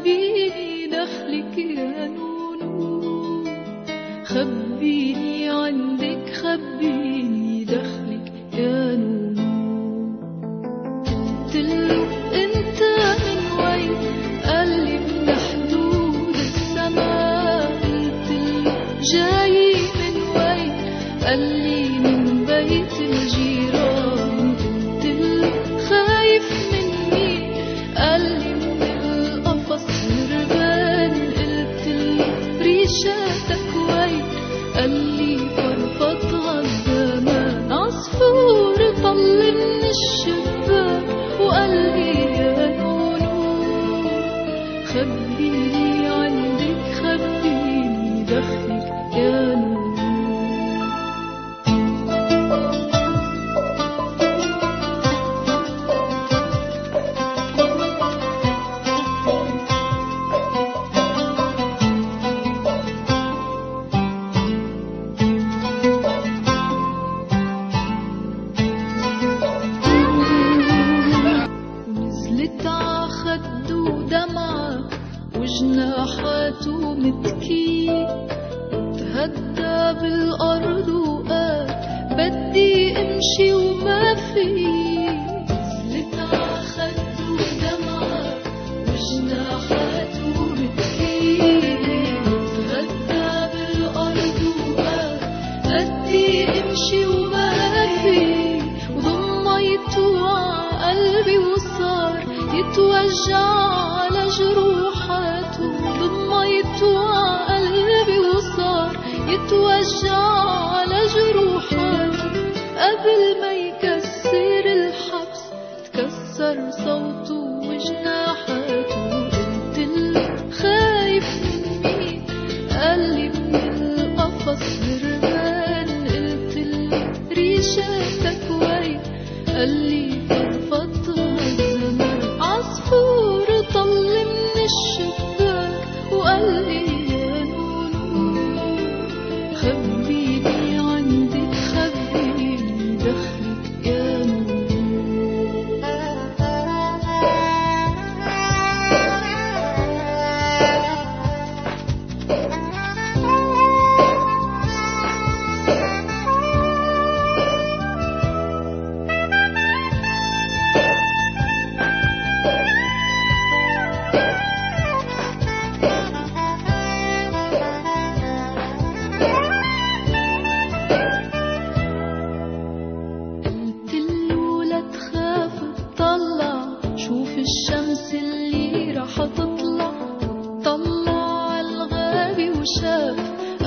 خبيني دخلك يا نونو. خبيني عندك خبيني دخلك يا نونو. قلت له انت من وين؟ قال لي من حدود سما قلت له جاي من وين؟ قال لي نتع خد ودمعة وجناحاته متكي تهدى بالأرض وقال بدي امشي وما في. امشي وما في. وضميته على قلبي وصار تتوجع على جروحي